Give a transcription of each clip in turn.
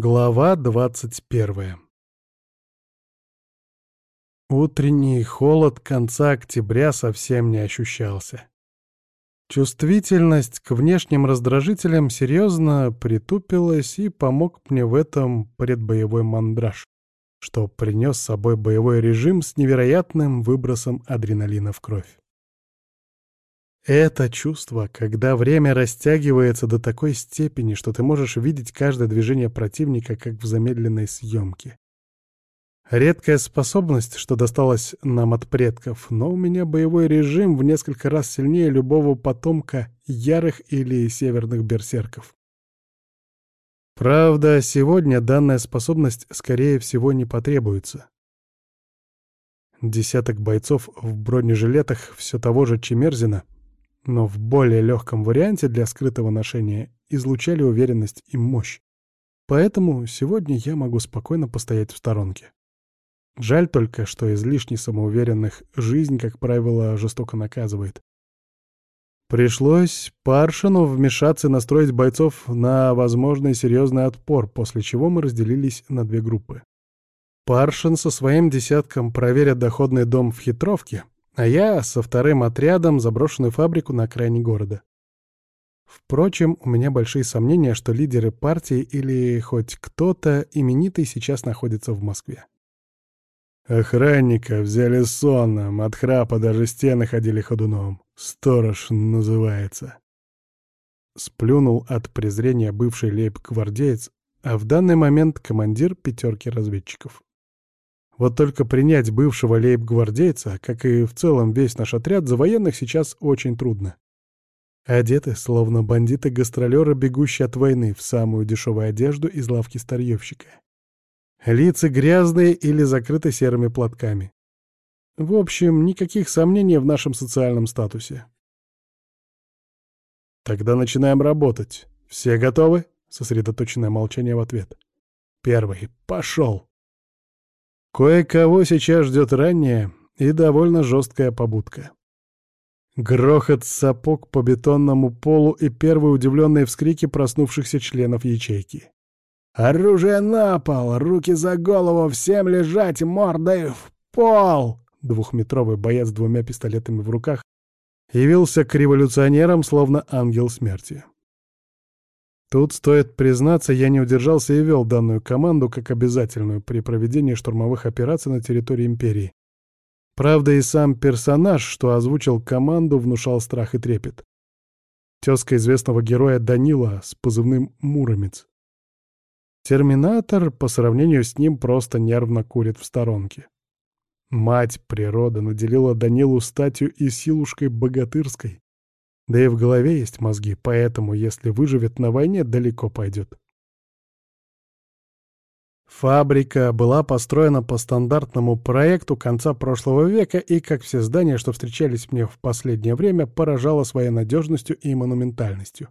Глава двадцать первая Утренний холод конца октября совсем не ощущался. Чувствительность к внешним раздражителям серьезно притупилась и помог мне в этом предбоевой мандраж, что принес с собой боевой режим с невероятным выбросом адреналина в кровь. Это чувство, когда время растягивается до такой степени, что ты можешь видеть каждое движение противника, как в замедленной съемке. Редкая способность, что досталась нам от предков, но у меня боевой режим в несколько раз сильнее любого потомка ярых или северных берсерков. Правда, сегодня данная способность, скорее всего, не потребуется. Десяток бойцов в бронежилетах все того же Чемерзина — но в более легком варианте для скрытого ношения излучали уверенность и мощь. Поэтому сегодня я могу спокойно постоять в сторонке. Жаль только, что излишне самоуверенных жизнь, как правило, жестоко наказывает. Пришлось Паршину вмешаться и настроить бойцов на возможный серьезный отпор, после чего мы разделились на две группы. Паршин со своим десятком проверят доходный дом в Хитровке, а я со вторым отрядом заброшенную фабрику на окраине города. Впрочем, у меня большие сомнения, что лидеры партии или хоть кто-то именитый сейчас находится в Москве. Охранника взяли сонным, от храпа даже стены ходили ходуном. Сторож называется. Сплюнул от презрения бывший лейб-гвардеец, а в данный момент командир пятерки разведчиков. Вот только принять бывшего лейб-гвардейца, как и в целом весь наш отряд, за военных сейчас очень трудно. Одеты, словно бандиты-гастролеры, бегущие от войны, в самую дешевую одежду из лавки старьевщика. Лица грязные или закрыты серыми платками. В общем, никаких сомнений в нашем социальном статусе. Тогда начинаем работать. Все готовы? Сосредоточенное молчание в ответ. Первый. Пошел. Кое-кого сейчас ждет ранняя и довольно жесткая побудка. Грохот сапог по бетонному полу и первые удивленные вскрики проснувшихся членов ячейки. «Оружие на пол! Руки за голову! Всем лежать! Мордой в пол!» Двухметровый боец с двумя пистолетами в руках явился к революционерам, словно ангел смерти. Тут, стоит признаться, я не удержался и вел данную команду как обязательную при проведении штурмовых операций на территории Империи. Правда, и сам персонаж, что озвучил команду, внушал страх и трепет. Тезка известного героя Данила с позывным «Муромец». Терминатор по сравнению с ним просто нервно курит в сторонке. Мать природа наделила Данилу статью и силушкой богатырской. Да и в голове есть мозги, поэтому, если выживет на войне, далеко пойдет. Фабрика была построена по стандартному проекту конца прошлого века и, как все здания, что встречались мне в последнее время, поражала своей надежностью и монументальностью.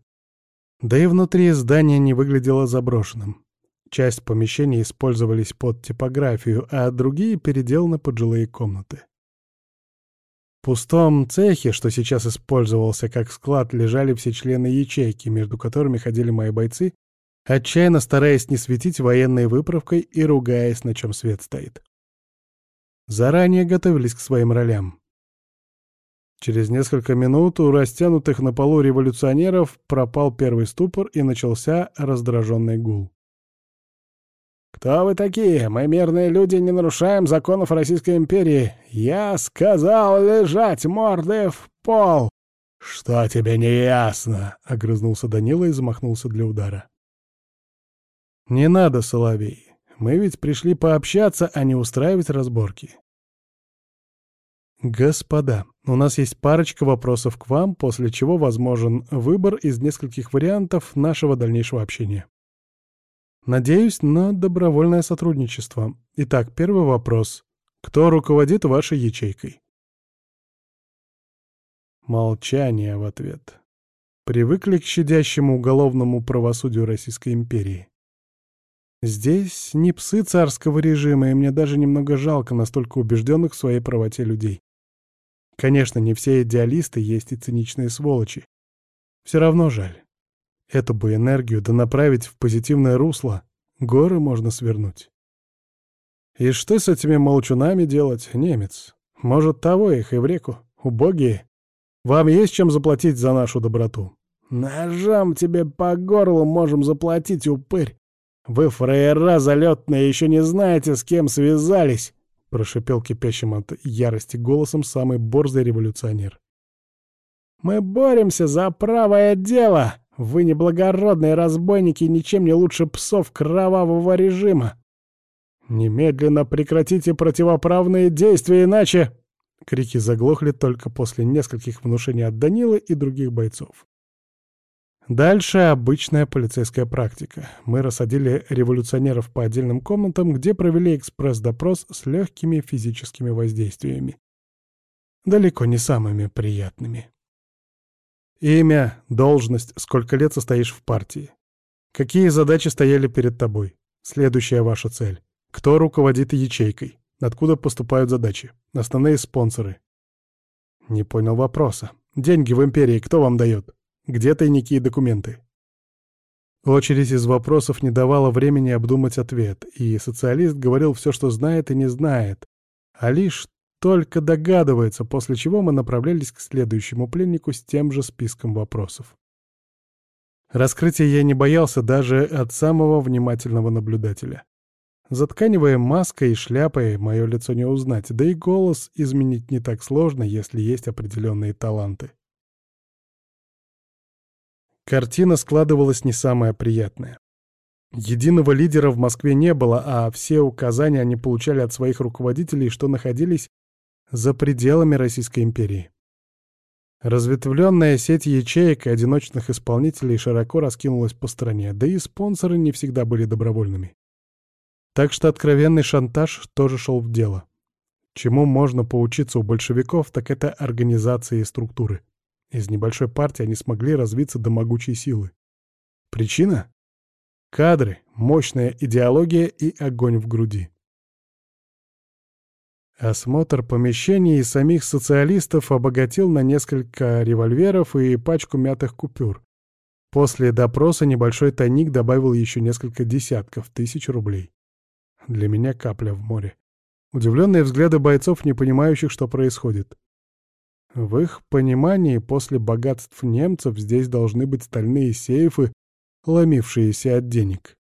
Да и внутри здания не выглядело заброшенным. Часть помещений использовались под типографию, а другие переделаны под жилые комнаты пустом цехе, что сейчас использовался как склад, лежали все члены ячейки, между которыми ходили мои бойцы, отчаянно стараясь не светить военной выправкой и ругаясь, на чем свет стоит. Заранее готовились к своим ролям. Через несколько минут у растянутых на полу революционеров пропал первый ступор и начался раздраженный гул. «Кто вы такие? Мы мирные люди, не нарушаем законов Российской империи. Я сказал лежать мордой в пол!» «Что тебе не ясно?» — огрызнулся Данила и замахнулся для удара. «Не надо, Соловей. Мы ведь пришли пообщаться, а не устраивать разборки». «Господа, у нас есть парочка вопросов к вам, после чего возможен выбор из нескольких вариантов нашего дальнейшего общения. Надеюсь на добровольное сотрудничество. Итак, первый вопрос. Кто руководит вашей ячейкой? Молчание в ответ. Привыкли к щадящему уголовному правосудию Российской империи. Здесь не псы царского режима, и мне даже немного жалко настолько убежденных в своей правоте людей. Конечно, не все идеалисты, есть и циничные сволочи. Все равно жаль. Эту бы энергию да направить в позитивное русло, Горы можно свернуть. И что с этими молчунами делать, немец? Может, того их и в реку? Убогие. Вам есть чем заплатить за нашу доброту? Ножом тебе по горлу можем заплатить, упырь. Вы, фраера залетные, еще не знаете, с кем связались, прошипел кипящим от ярости голосом самый борзый революционер. Мы боремся за правое дело. Вы неблагородные разбойники, ничем не лучше псов кровавого режима. «Немедленно прекратите противоправные действия, иначе...» Крики заглохли только после нескольких внушений от Данилы и других бойцов. Дальше обычная полицейская практика. Мы рассадили революционеров по отдельным комнатам, где провели экспресс-допрос с легкими физическими воздействиями. Далеко не самыми приятными. Имя, должность, сколько лет состоишь в партии. Какие задачи стояли перед тобой? Следующая ваша цель. Кто руководит ячейкой? Откуда поступают задачи? Основные спонсоры. Не понял вопроса. Деньги в империи кто вам дает? Где тайники и документы? Очередь из вопросов не давала времени обдумать ответ, и социалист говорил все, что знает и не знает, а лишь только догадывается, после чего мы направлялись к следующему пленнику с тем же списком вопросов. Раскрытия я не боялся даже от самого внимательного наблюдателя. За маской и шляпой мое лицо не узнать, да и голос изменить не так сложно, если есть определенные таланты. Картина складывалась не самая приятная. Единого лидера в Москве не было, а все указания они получали от своих руководителей, что находились за пределами Российской империи. Разветвленная сеть ячеек и одиночных исполнителей широко раскинулась по стране, да и спонсоры не всегда были добровольными. Так что откровенный шантаж тоже шел в дело. Чему можно поучиться у большевиков, так это организации и структуры. Из небольшой партии они смогли развиться до могучей силы. Причина? Кадры, мощная идеология и огонь в груди. Осмотр помещений и самих социалистов обогатил на несколько револьверов и пачку мятых купюр. После допроса небольшой тайник добавил еще несколько десятков тысяч рублей. Для меня капля в море. Удивленные взгляды бойцов, не понимающих, что происходит. В их понимании, после богатств немцев здесь должны быть стальные сейфы, ломившиеся от денег.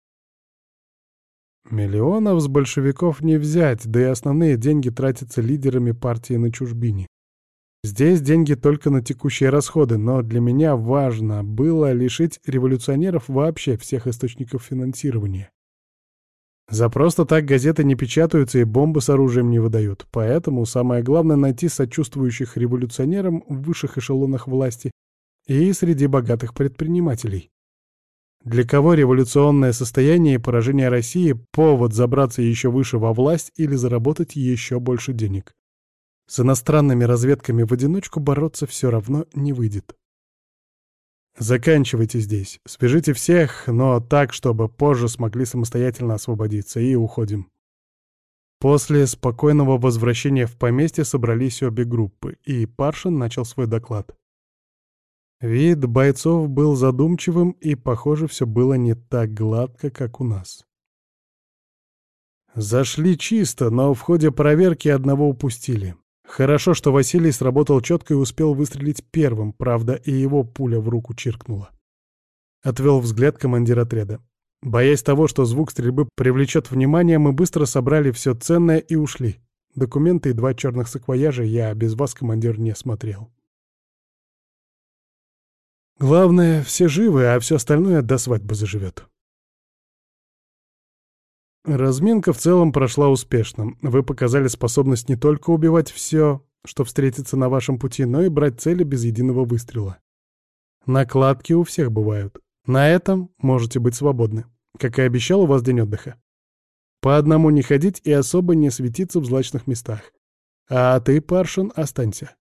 Миллионов с большевиков не взять, да и основные деньги тратятся лидерами партии на чужбине. Здесь деньги только на текущие расходы, но для меня важно было лишить революционеров вообще всех источников финансирования. За просто так газеты не печатаются и бомбы с оружием не выдают, поэтому самое главное найти сочувствующих революционерам в высших эшелонах власти и среди богатых предпринимателей. Для кого революционное состояние и поражение России — повод забраться еще выше во власть или заработать еще больше денег? С иностранными разведками в одиночку бороться все равно не выйдет. Заканчивайте здесь. Свяжите всех, но так, чтобы позже смогли самостоятельно освободиться, и уходим. После спокойного возвращения в поместье собрались обе группы, и Паршин начал свой доклад. Вид бойцов был задумчивым, и, похоже, все было не так гладко, как у нас. Зашли чисто, но в ходе проверки одного упустили. Хорошо, что Василий сработал четко и успел выстрелить первым, правда, и его пуля в руку чиркнула. Отвел взгляд командир отряда. Боясь того, что звук стрельбы привлечет внимание, мы быстро собрали все ценное и ушли. Документы и два черных саквояжа я без вас, командир, не смотрел. Главное, все живы, а все остальное до свадьбы заживет. Разминка в целом прошла успешно. Вы показали способность не только убивать все, что встретится на вашем пути, но и брать цели без единого выстрела. Накладки у всех бывают. На этом можете быть свободны. Как и обещал, у вас день отдыха. По одному не ходить и особо не светиться в злачных местах. А ты, Паршин, останься.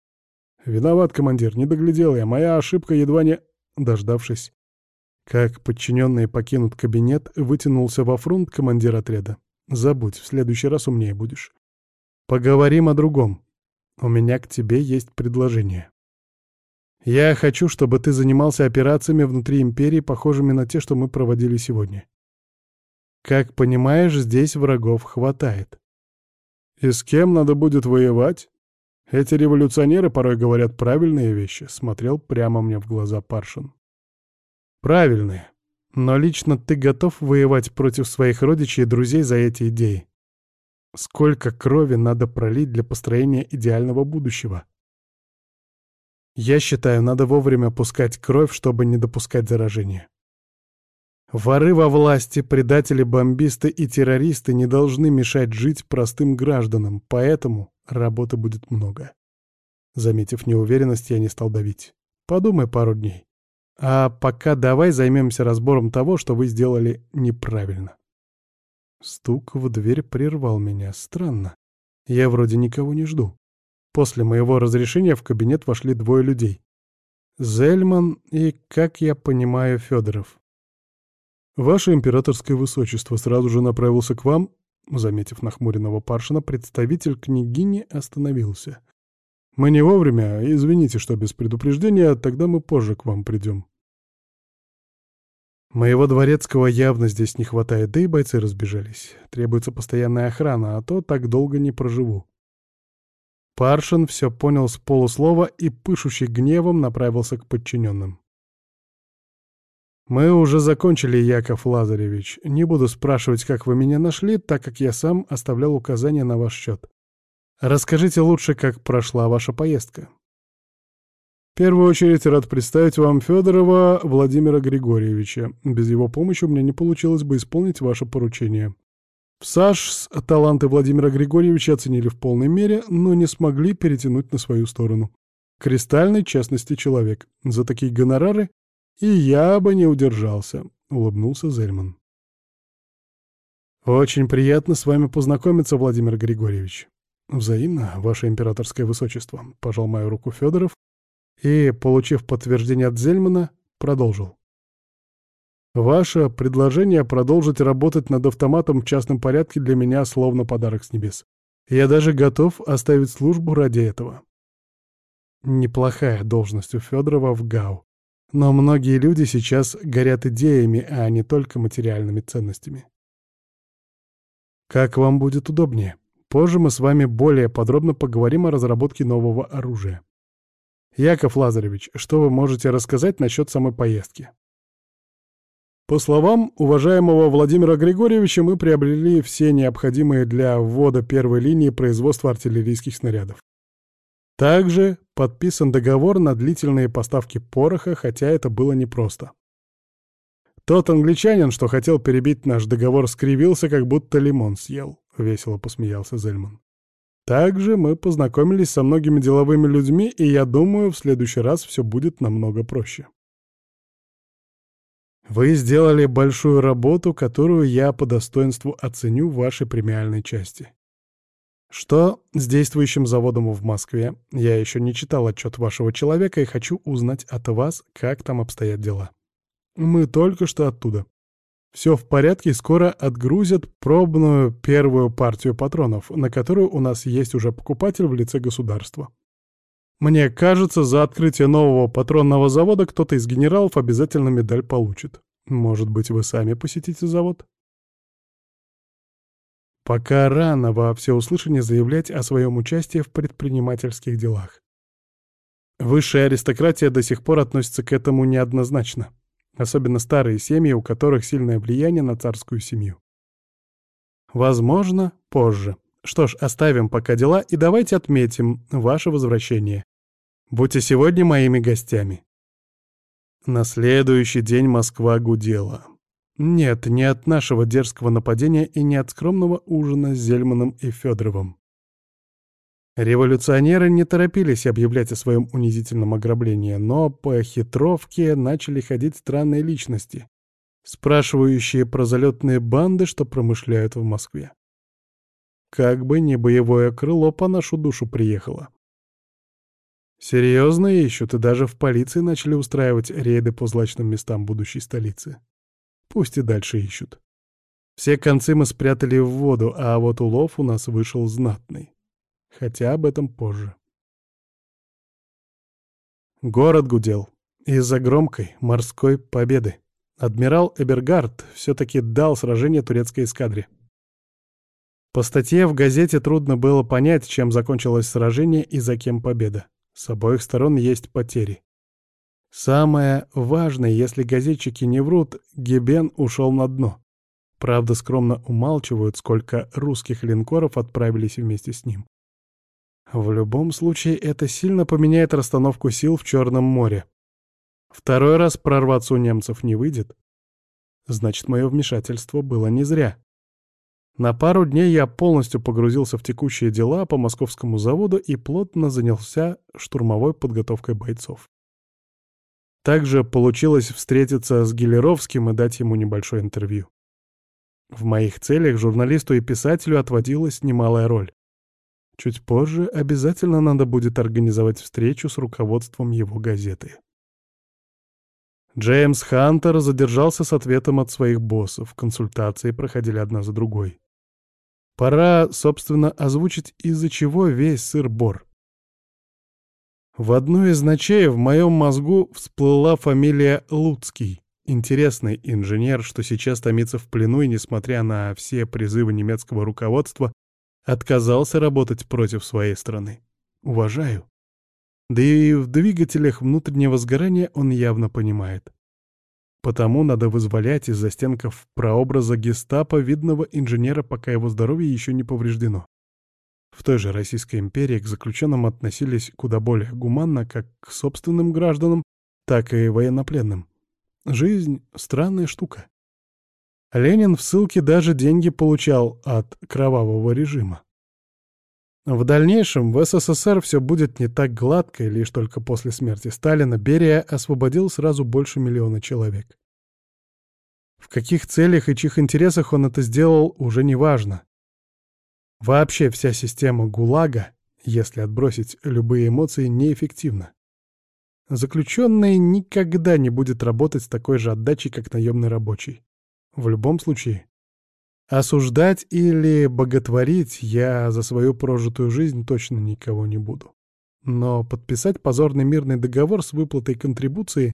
Виноват, командир, не доглядел я. Моя ошибка едва не... Дождавшись как подчиненные покинут кабинет, вытянулся во фронт командир отряда. «Забудь, в следующий раз умнее будешь. Поговорим о другом. У меня к тебе есть предложение. Я хочу, чтобы ты занимался операциями внутри Империи, похожими на те, что мы проводили сегодня. Как понимаешь, здесь врагов хватает. И с кем надо будет воевать? Эти революционеры порой говорят правильные вещи, смотрел прямо мне в глаза Паршин. Правильные. Но лично ты готов воевать против своих родичей и друзей за эти идеи? Сколько крови надо пролить для построения идеального будущего? Я считаю, надо вовремя пускать кровь, чтобы не допускать заражения. Воры во власти, предатели, бомбисты и террористы не должны мешать жить простым гражданам, поэтому работы будет много. Заметив неуверенность, я не стал давить. Подумай пару дней. А пока давай займемся разбором того, что вы сделали неправильно. Стук в дверь прервал меня. Странно. Я вроде никого не жду. После моего разрешения в кабинет вошли двое людей. Зельман и, как я понимаю, Федоров. «Ваше императорское высочество сразу же направился к вам», заметив нахмуренного Паршина, представитель княгини остановился. «Мы не вовремя, извините, что без предупреждения, тогда мы позже к вам придем». Моего дворецкого явно здесь не хватает, да и бойцы разбежались. Требуется постоянная охрана, а то так долго не проживу. Паршин все понял с полуслова и, пышущий гневом, направился к подчиненным. «Мы уже закончили, Яков Лазаревич. Не буду спрашивать, как вы меня нашли, так как я сам оставлял указания на ваш счет. Расскажите лучше, как прошла ваша поездка». В первую очередь рад представить вам Федорова Владимира Григорьевича. Без его помощи у меня не получилось бы исполнить ваше поручение. В САШ таланты Владимира Григорьевича оценили в полной мере, но не смогли перетянуть на свою сторону. Кристальной честности человек. За такие гонорары и я бы не удержался, — улыбнулся Зельман. «Очень приятно с вами познакомиться, Владимир Григорьевич». «Взаимно, ваше императорское высочество», — пожал мою руку Федоров и, получив подтверждение от Зельмана, продолжил. Ваше предложение продолжить работать над автоматом в частном порядке для меня словно подарок с небес. Я даже готов оставить службу ради этого. Неплохая должность у Федорова в ГАУ. Но многие люди сейчас горят идеями, а не только материальными ценностями. Как вам будет удобнее. Позже мы с вами более подробно поговорим о разработке нового оружия. Яков Лазаревич, что вы можете рассказать насчет самой поездки? По словам уважаемого Владимира Григорьевича, мы приобрели все необходимые для ввода первой линии производства артиллерийских снарядов. Также подписан договор на длительные поставки пороха, хотя это было непросто. Тот англичанин, что хотел перебить наш договор, скривился, как будто лимон съел, — весело посмеялся Зельман. Также мы познакомились со многими деловыми людьми, и я думаю, в следующий раз все будет намного проще. Вы сделали большую работу, которую я по достоинству оценю в вашей премиальной части. Что с действующим заводом в Москве? Я еще не читал отчет вашего человека и хочу узнать от вас, как там обстоят дела. Мы только что оттуда. Все в порядке, скоро отгрузят пробную первую партию патронов, на которую у нас есть уже покупатель в лице государства. Мне кажется, за открытие нового патронного завода кто-то из генералов обязательно медаль получит. Может быть, вы сами посетите завод? Пока рано во всеуслышание заявлять о своем участии в предпринимательских делах. Высшая аристократия до сих пор относится к этому неоднозначно. Особенно старые семьи, у которых сильное влияние на царскую семью. Возможно, позже. Что ж, оставим пока дела и давайте отметим ваше возвращение. Будьте сегодня моими гостями. На следующий день Москва гудела. Нет, не от нашего дерзкого нападения и не от скромного ужина с Зельманом и Федоровым. Революционеры не торопились объявлять о своем унизительном ограблении, но по хитровке начали ходить странные личности, спрашивающие про залетные банды, что промышляют в Москве. Как бы не боевое крыло по нашу душу приехало. Серьезно ищут, и даже в полиции начали устраивать рейды по злачным местам будущей столицы. Пусть и дальше ищут. Все концы мы спрятали в воду, а вот улов у нас вышел знатный. Хотя об этом позже. Город гудел из-за громкой морской победы. Адмирал Эбергард все-таки дал сражение турецкой эскадре. По статье в газете трудно было понять, чем закончилось сражение и за кем победа. С обоих сторон есть потери. Самое важное, если газетчики не врут, Гебен ушел на дно. Правда, скромно умалчивают, сколько русских линкоров отправились вместе с ним. В любом случае, это сильно поменяет расстановку сил в Черном море. Второй раз прорваться у немцев не выйдет. Значит, мое вмешательство было не зря. На пару дней я полностью погрузился в текущие дела по московскому заводу и плотно занялся штурмовой подготовкой бойцов. Также получилось встретиться с Гелеровским и дать ему небольшое интервью. В моих целях журналисту и писателю отводилась немалая роль. Чуть позже обязательно надо будет организовать встречу с руководством его газеты. Джеймс Хантер задержался с ответом от своих боссов, консультации проходили одна за другой. Пора, собственно, озвучить, из-за чего весь сыр-бор. В одну из ночей в моем мозгу всплыла фамилия Луцкий. Интересный инженер, что сейчас томится в плену и, несмотря на все призывы немецкого руководства, отказался работать против своей страны. Уважаю. Да и в двигателях внутреннего сгорания он явно понимает. Потому надо вызволять из застенков прообраза гестапо видного инженера, пока его здоровье еще не повреждено. В той же Российской империи к заключенным относились куда более гуманно как к собственным гражданам, так и военнопленным. Жизнь — странная штука. Ленин в ссылке даже деньги получал от кровавого режима. В дальнейшем в СССР все будет не так гладко, лишь только после смерти Сталина Берия освободил сразу больше миллиона человек. В каких целях и чьих интересах он это сделал, уже не важно. Вообще вся система ГУЛАГа, если отбросить любые эмоции, неэффективна. Заключенный никогда не будет работать с такой же отдачей, как наемный рабочий. В любом случае, Осуждать или боготворить я за свою прожитую жизнь точно никого не буду. Но подписать позорный мирный договор с выплатой контрибуции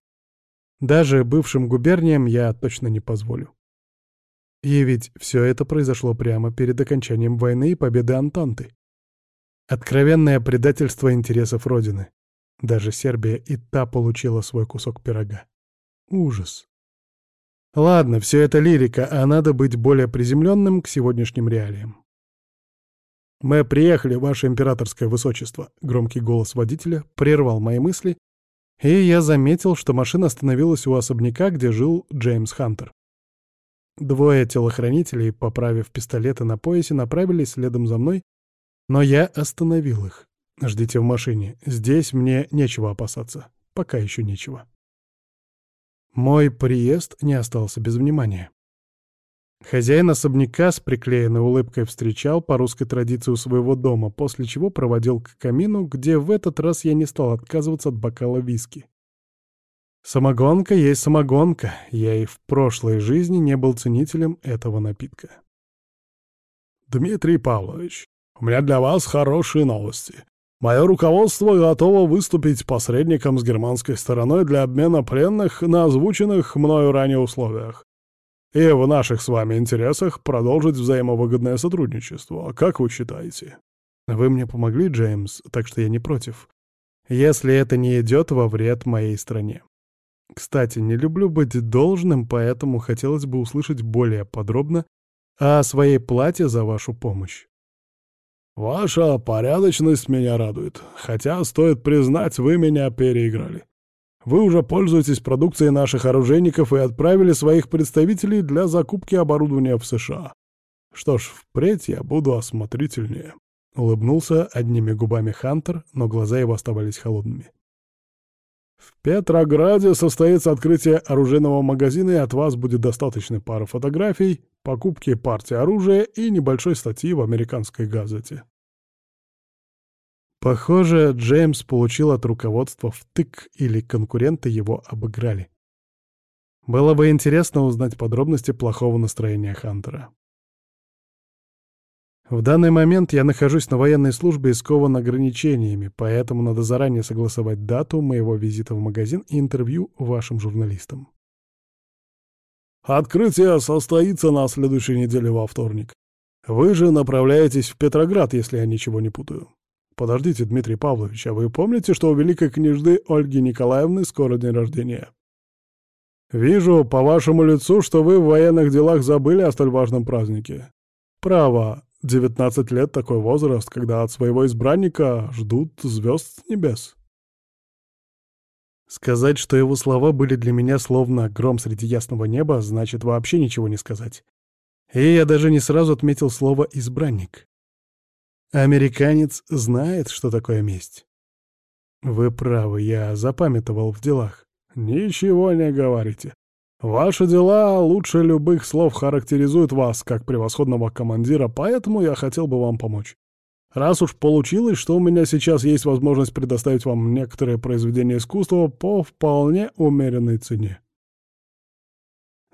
даже бывшим губерниям я точно не позволю. И ведь все это произошло прямо перед окончанием войны и победы Антанты. Откровенное предательство интересов Родины. Даже Сербия и та получила свой кусок пирога. Ужас. Ладно, все это лирика, а надо быть более приземленным к сегодняшним реалиям. «Мы приехали, ваше императорское высочество», — громкий голос водителя прервал мои мысли, и я заметил, что машина остановилась у особняка, где жил Джеймс Хантер. Двое телохранителей, поправив пистолеты на поясе, направились следом за мной, но я остановил их. «Ждите в машине. Здесь мне нечего опасаться. Пока еще нечего». Мой приезд не остался без внимания. Хозяин особняка с приклеенной улыбкой встречал по русской традиции у своего дома, после чего проводил к камину, где в этот раз я не стал отказываться от бокала виски. Самогонка есть самогонка, я и в прошлой жизни не был ценителем этого напитка. «Дмитрий Павлович, у меня для вас хорошие новости. Мое руководство готово выступить посредником с германской стороной для обмена пленных на озвученных мною ранее условиях. И в наших с вами интересах продолжить взаимовыгодное сотрудничество. Как вы считаете? Вы мне помогли, Джеймс, так что я не против. Если это не идет во вред моей стране. Кстати, не люблю быть должным, поэтому хотелось бы услышать более подробно о своей плате за вашу помощь. «Ваша порядочность меня радует, хотя, стоит признать, вы меня переиграли. Вы уже пользуетесь продукцией наших оружейников и отправили своих представителей для закупки оборудования в США. Что ж, впредь я буду осмотрительнее». Улыбнулся одними губами Хантер, но глаза его оставались холодными. В Петрограде состоится открытие оружейного магазина, и от вас будет достаточно пары фотографий, покупки партии оружия и небольшой статьи в американской газете. Похоже, Джеймс получил от руководства втык или конкуренты его обыграли. Было бы интересно узнать подробности плохого настроения Хантера. В данный момент я нахожусь на военной службе и скован ограничениями, поэтому надо заранее согласовать дату моего визита в магазин и интервью вашим журналистам. Открытие состоится на следующей неделе во вторник. Вы же направляетесь в Петроград, если я ничего не путаю. Подождите, Дмитрий Павлович, а вы помните, что у великой княжды Ольги Николаевны скоро день рождения? Вижу по вашему лицу, что вы в военных делах забыли о столь важном празднике. Право, 19 лет такой возраст, когда от своего избранника ждут звезд с небес. Сказать, что его слова были для меня словно гром среди ясного неба, значит вообще ничего не сказать. И я даже не сразу отметил слово «избранник». Американец знает, что такое месть. Вы правы, я запамятовал в делах. Ничего не говорите. Ваши дела лучше любых слов характеризуют вас как превосходного командира, поэтому я хотел бы вам помочь. Раз уж получилось, что у меня сейчас есть возможность предоставить вам некоторые произведения искусства по вполне умеренной цене.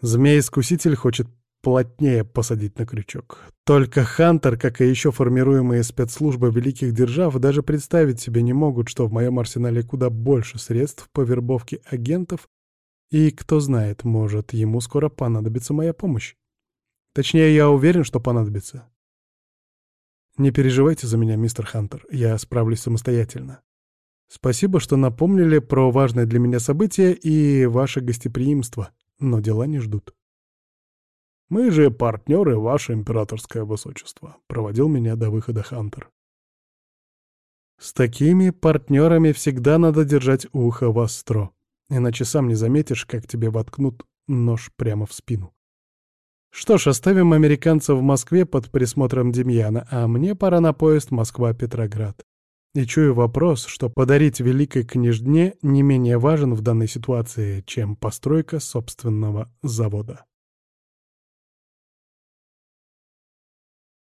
Змей-искуситель хочет плотнее посадить на крючок. Только Хантер, как и еще формируемые спецслужбы великих держав, даже представить себе не могут, что в моем арсенале куда больше средств по вербовке агентов, и, кто знает, может, ему скоро понадобится моя помощь. Точнее, я уверен, что понадобится. Не переживайте за меня, мистер Хантер, я справлюсь самостоятельно. Спасибо, что напомнили про важное для меня событие и ваше гостеприимство, но дела не ждут. Мы же партнеры, ваше императорское высочество, проводил меня до выхода Хантер. С такими партнерами всегда надо держать ухо востро. Иначе сам не заметишь, как тебе воткнут нож прямо в спину. Что ж, оставим американца в Москве под присмотром Демьяна, а мне пора на поезд Москва-Петроград. И чую вопрос, что подарить великой княжне не менее важен в данной ситуации, чем постройка собственного завода.